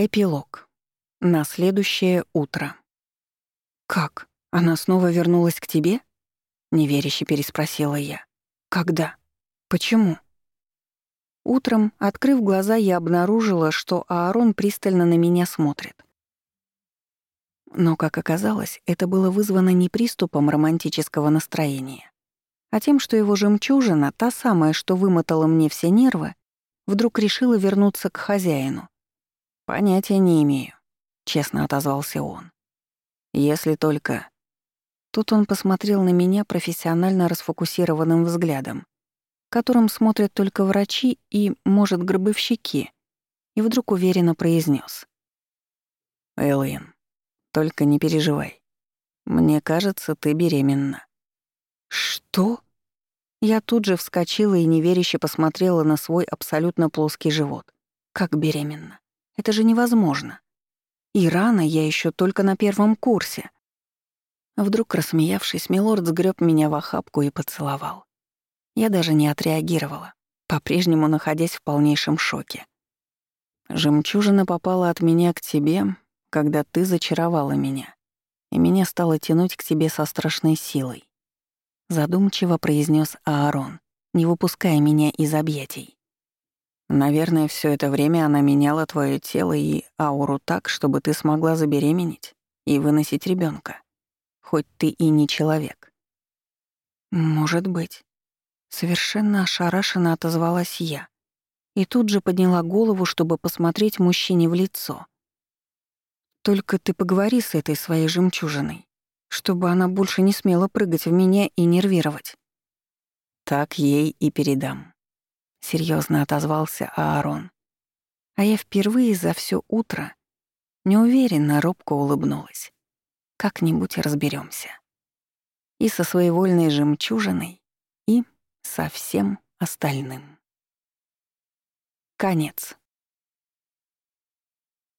Эпилог. На следующее утро. «Как? Она снова вернулась к тебе?» — неверяще переспросила я. «Когда? Почему?» Утром, открыв глаза, я обнаружила, что Аарон пристально на меня смотрит. Но, как оказалось, это было вызвано не приступом романтического настроения, а тем, что его жемчужина, та самая, что вымотала мне все нервы, вдруг решила вернуться к хозяину. «Понятия не имею», — честно отозвался он. «Если только...» Тут он посмотрел на меня профессионально расфокусированным взглядом, которым смотрят только врачи и, может, гробовщики, и вдруг уверенно произнес: «Эллин, только не переживай. Мне кажется, ты беременна». «Что?» Я тут же вскочила и неверяще посмотрела на свой абсолютно плоский живот. Как беременна. Это же невозможно. И рано я еще только на первом курсе. Вдруг, рассмеявшись, милорд сгреб меня в охапку и поцеловал. Я даже не отреагировала, по-прежнему находясь в полнейшем шоке. «Жемчужина попала от меня к тебе, когда ты зачаровала меня, и меня стало тянуть к тебе со страшной силой. Задумчиво произнес Аарон, не выпуская меня из объятий. Наверное, все это время она меняла твое тело и ауру так, чтобы ты смогла забеременеть и выносить ребенка, хоть ты и не человек. Может быть. Совершенно ошарашенно отозвалась я и тут же подняла голову, чтобы посмотреть мужчине в лицо. «Только ты поговори с этой своей жемчужиной чтобы она больше не смела прыгать в меня и нервировать. Так ей и передам. Серьезно отозвался Аарон. А я впервые за все утро неуверенно робко улыбнулась. Как-нибудь разберемся. И со своевольной жемчужиной, и со всем остальным. Конец.